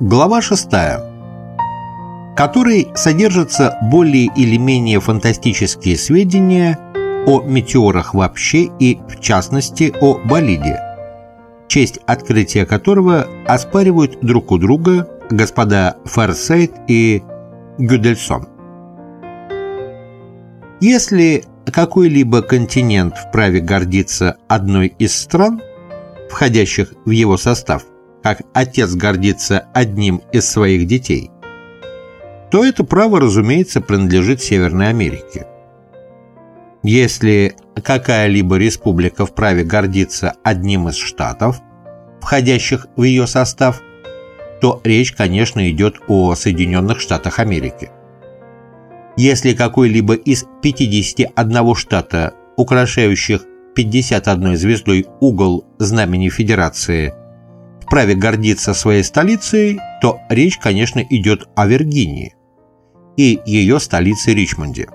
Глава 6, которой содержатся более или менее фантастические сведения о метеорах вообще и, в частности, о болиде, честь открытия которого оспаривают друг у друга господа Ферсейт и Гюдельсон. Если какой-либо континент вправе гордиться одной из стран, входящих в его состав – как отец гордится одним из своих детей, то это право, разумеется, принадлежит Северной Америке. Если какая-либо республика вправе гордиться одним из штатов, входящих в ее состав, то речь, конечно, идет о Соединенных Штатах Америки. Если какой-либо из 51 штата, украшающих 51 звездой угол знамени Федерации – вправе гордиться своей столицей, то речь, конечно, идет о Виргинии и ее столице Ричмонде.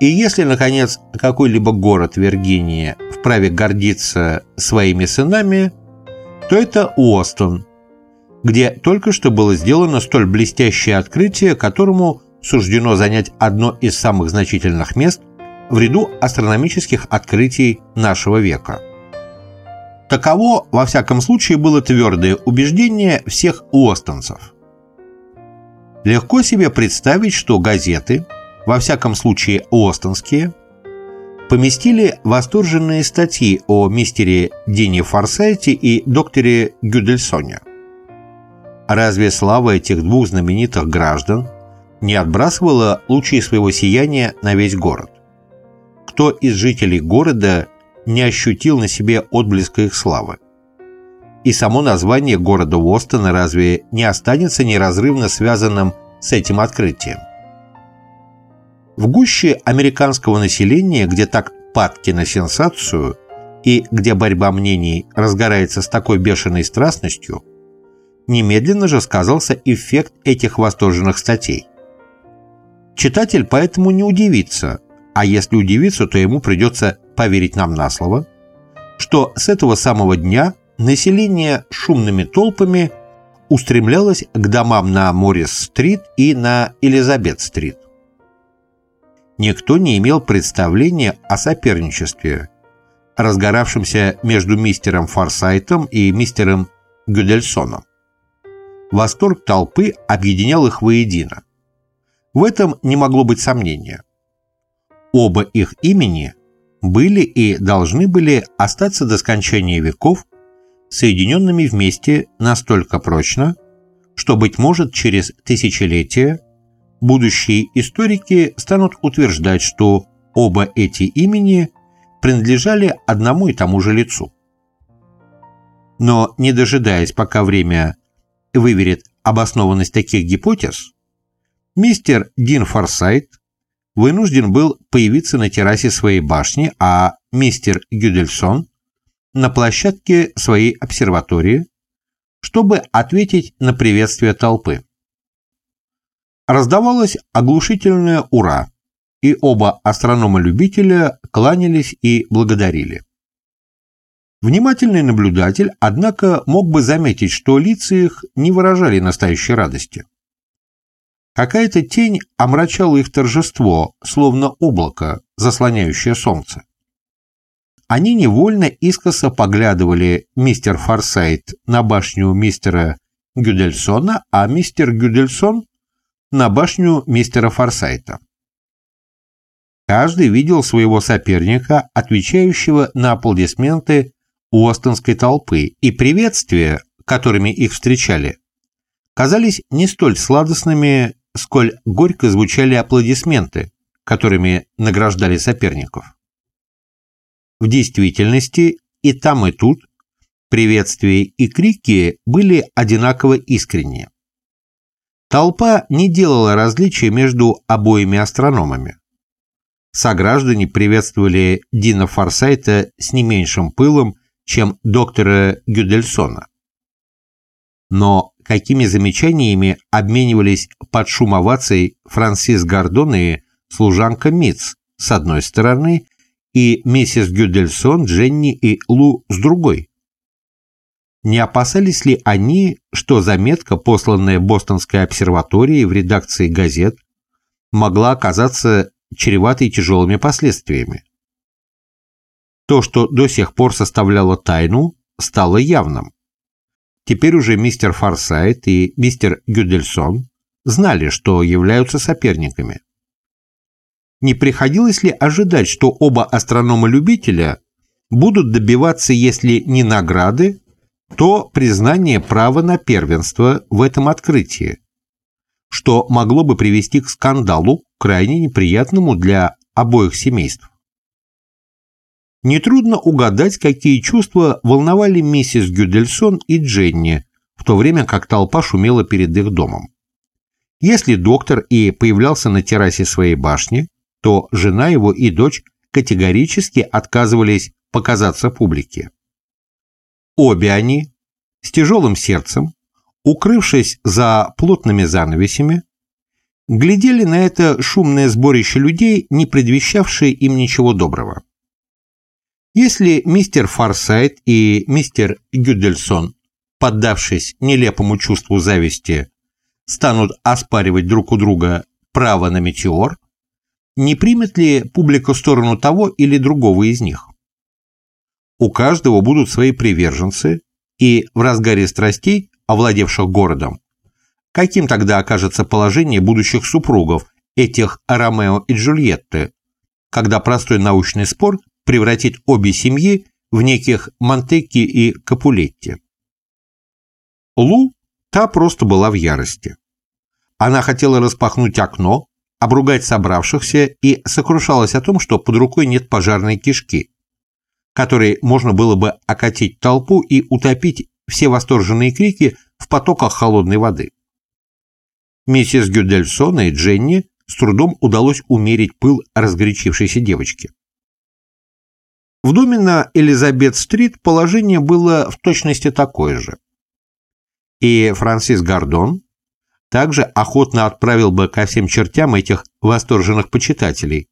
И если, наконец, какой-либо город Виргинии вправе гордиться своими сынами, то это Уостон, где только что было сделано столь блестящее открытие, которому суждено занять одно из самых значительных мест в ряду астрономических открытий нашего века – Таково, во всяком случае, было твердое убеждение всех уостонцев. Легко себе представить, что газеты, во всяком случае уостонские, поместили восторженные статьи о мистере Дине Форсайте и докторе Гюдельсоне. Разве слава этих двух знаменитых граждан не отбрасывала лучи своего сияния на весь город? Кто из жителей города не ощутил на себе отблеска их славы. И само название города Уостона разве не останется неразрывно связанным с этим открытием? В гуще американского населения, где так падки на сенсацию и где борьба мнений разгорается с такой бешеной страстностью, немедленно же сказался эффект этих восторженных статей. Читатель поэтому не удивится, а если удивится, то ему придется поверить нам на слово, что с этого самого дня население шумными толпами устремлялось к домам на Моррис-стрит и на Элизабет-стрит. Никто не имел представления о соперничестве, разгоравшемся между мистером Форсайтом и мистером Гюдельсоном. Восторг толпы объединял их воедино. В этом не могло быть сомнения. Оба их имени были и должны были остаться до скончания веков соединенными вместе настолько прочно, что, быть может, через тысячелетия будущие историки станут утверждать, что оба эти имени принадлежали одному и тому же лицу. Но не дожидаясь, пока время выверит обоснованность таких гипотез, мистер Дин Форсайт вынужден был появиться на террасе своей башни, а мистер Гюдельсон на площадке своей обсерватории, чтобы ответить на приветствие толпы. Раздавалось оглушительное «Ура!», и оба астронома-любителя кланялись и благодарили. Внимательный наблюдатель, однако, мог бы заметить, что лица их не выражали настоящей радости. Какая-то тень омрачала их торжество, словно облако, заслоняющее солнце. Они невольно искоса поглядывали мистер Форсайт на башню мистера Гюдельсона, а мистер Гюдельсон на башню мистера Форсайта. Каждый видел своего соперника, отвечающего на аплодисменты уостонской толпы, и приветствия, которыми их встречали, казались не столь сладостными, сколь горько звучали аплодисменты, которыми награждали соперников. В действительности и там, и тут приветствия и крики были одинаково искренние. Толпа не делала различия между обоими астрономами. Сограждане приветствовали Дина Форсайта с не меньшим пылом, чем доктора Гюдельсона. Но какими замечаниями обменивались под шум оваций Франсис Гордон и служанка Митц с одной стороны и миссис Гюдельсон, Дженни и Лу с другой. Не опасались ли они, что заметка, посланная Бостонской обсерваторией в редакции газет, могла оказаться чреватой тяжелыми последствиями? То, что до сих пор составляло тайну, стало явным. Теперь уже мистер Форсайт и мистер Гюдельсон знали, что являются соперниками. Не приходилось ли ожидать, что оба астронома-любителя будут добиваться, если не награды, то признание права на первенство в этом открытии, что могло бы привести к скандалу, крайне неприятному для обоих семейств. Нетрудно угадать, какие чувства волновали миссис Гюдельсон и Дженни, в то время как толпа шумела перед их домом. Если доктор и появлялся на террасе своей башни, то жена его и дочь категорически отказывались показаться публике. Обе они, с тяжелым сердцем, укрывшись за плотными занавесями, глядели на это шумное сборище людей, не предвещавшее им ничего доброго. Если мистер Фарсайт и мистер Гюдельсон, поддавшись нелепому чувству зависти, станут оспаривать друг у друга право на метеор, не примет ли публика сторону того или другого из них? У каждого будут свои приверженцы, и в разгаре страстей, овладевших городом, каким тогда окажется положение будущих супругов, этих Ромео и Джульетты, когда простой научный спор превратит обе семьи в неких Монтекки и Капулетти. Лу, та просто была в ярости. Она хотела распахнуть окно, обругать собравшихся и сокрушалась о том, что под рукой нет пожарной кишки, которой можно было бы окатить толпу и утопить все восторженные крики в потоках холодной воды. Миссис Гюдельсона и Дженни с трудом удалось умерить пыл разгорячившейся девочки. В доме на Элизабет-стрит положение было в точности такое же. И Франсис Гордон также охотно отправил бы ко всем чертям этих восторженных почитателей,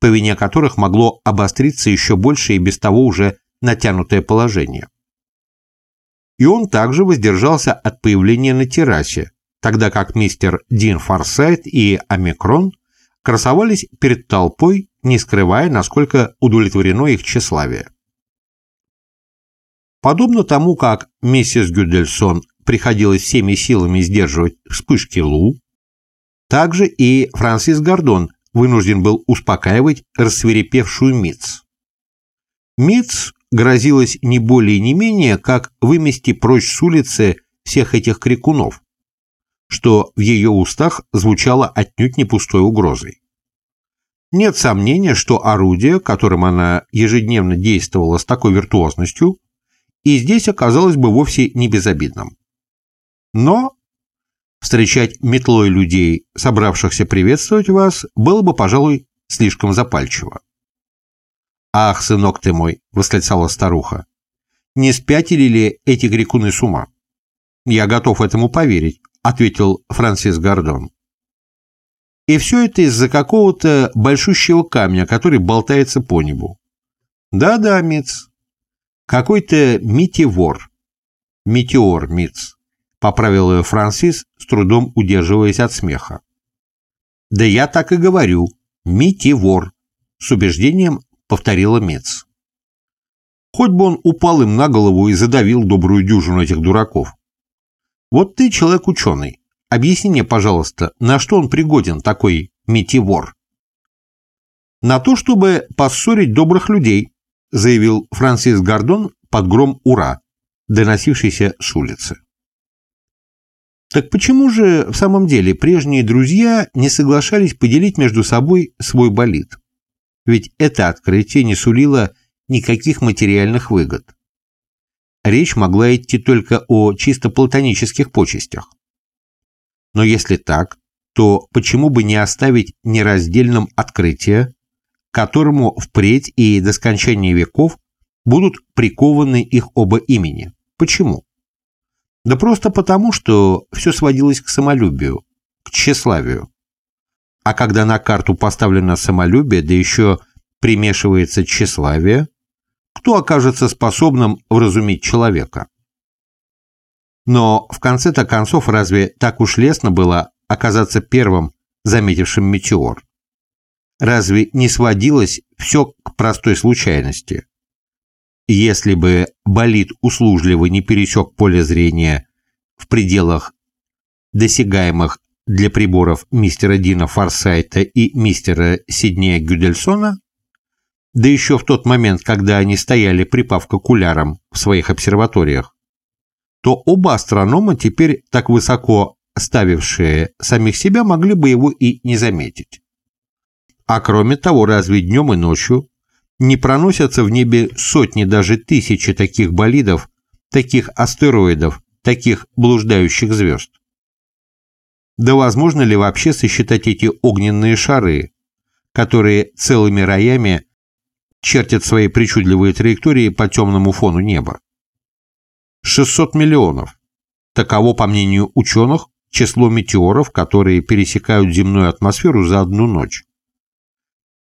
по вине которых могло обостриться еще больше и без того уже натянутое положение. И он также воздержался от появления на террасе, тогда как мистер Дин Форсайт и Омикрон красовались перед толпой, не скрывая, насколько удовлетворено их тщеславие. Подобно тому, как миссис Гюдельсон приходилось всеми силами сдерживать вспышки Лу, также и Франсис Гордон вынужден был успокаивать рассверепевшую Митц. Митц грозилась не более не менее, как вымести прочь с улицы всех этих крикунов, что в ее устах звучало отнюдь не пустой угрозой. Нет сомнения, что орудие, которым она ежедневно действовала с такой виртуозностью, и здесь оказалось бы вовсе не безобидным. Но Встречать метлой людей, собравшихся приветствовать вас, было бы, пожалуй, слишком запальчиво. «Ах, сынок ты мой!» — восклицала старуха. «Не спятили ли эти грекуны с ума?» «Я готов этому поверить», — ответил Франсис Гордон. «И все это из-за какого-то большущего камня, который болтается по небу». «Да-да, Миц. Какой-то метеор. Метеор, Миц поправил ее Франсис, с трудом удерживаясь от смеха. «Да я так и говорю. Митивор», — с убеждением повторила Мец. Хоть бы он упал им на голову и задавил добрую дюжину этих дураков. Вот ты человек ученый. Объясни мне, пожалуйста, на что он пригоден, такой митивор? На то, чтобы поссорить добрых людей, заявил Франсис Гордон под гром «Ура», доносившийся с улицы. Так почему же в самом деле прежние друзья не соглашались поделить между собой свой болид? Ведь это открытие не сулило никаких материальных выгод. Речь могла идти только о чисто платонических почестях. Но если так, то почему бы не оставить нераздельным открытие, которому впредь и до скончания веков будут прикованы их оба имени? Почему? Да просто потому, что все сводилось к самолюбию, к тщеславию. А когда на карту поставлено самолюбие, да еще примешивается тщеславие, кто окажется способным вразумить человека? Но в конце-то концов разве так уж лестно было оказаться первым, заметившим метеор? Разве не сводилось все к простой случайности? Если бы болид услужливо не пересек поле зрения в пределах досягаемых для приборов мистера Дина Форсайта и мистера Сиднея Гюдельсона, да еще в тот момент, когда они стояли припав к окулярам в своих обсерваториях, то оба астронома, теперь так высоко ставившие самих себя, могли бы его и не заметить. А кроме того, разве днем и ночью не проносятся в небе сотни, даже тысячи таких болидов, таких астероидов, таких блуждающих звезд? Да возможно ли вообще сосчитать эти огненные шары, которые целыми роями чертят свои причудливые траектории по темному фону неба? 600 миллионов. Таково, по мнению ученых, число метеоров, которые пересекают земную атмосферу за одну ночь.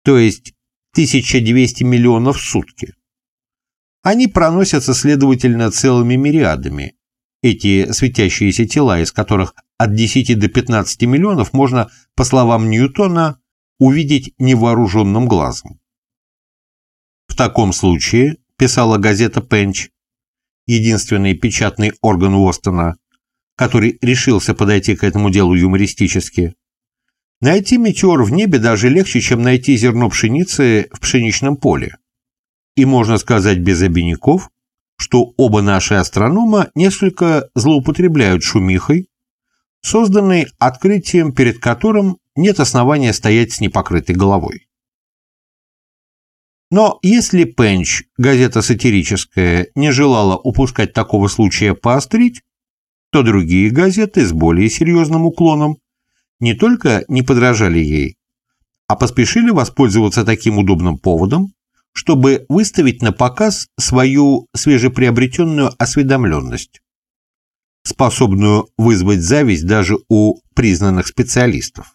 То есть 1200 миллионов в сутки. Они проносятся, следовательно, целыми мириадами, эти светящиеся тела, из которых от 10 до 15 миллионов можно, по словам Ньютона, увидеть невооруженным глазом. В таком случае, писала газета «Пенч», единственный печатный орган Уостона, который решился подойти к этому делу юмористически, найти метеор в небе даже легче, чем найти зерно пшеницы в пшеничном поле. И можно сказать без обиняков, что оба наши астронома несколько злоупотребляют шумихой, созданной открытием, перед которым нет основания стоять с непокрытой головой. Но если Пенч, газета сатирическая, не желала упускать такого случая поострить, то другие газеты с более серьезным уклоном не только не подражали ей, а поспешили воспользоваться таким удобным поводом, чтобы выставить на показ свою свежеприобретенную осведомленность, способную вызвать зависть даже у признанных специалистов.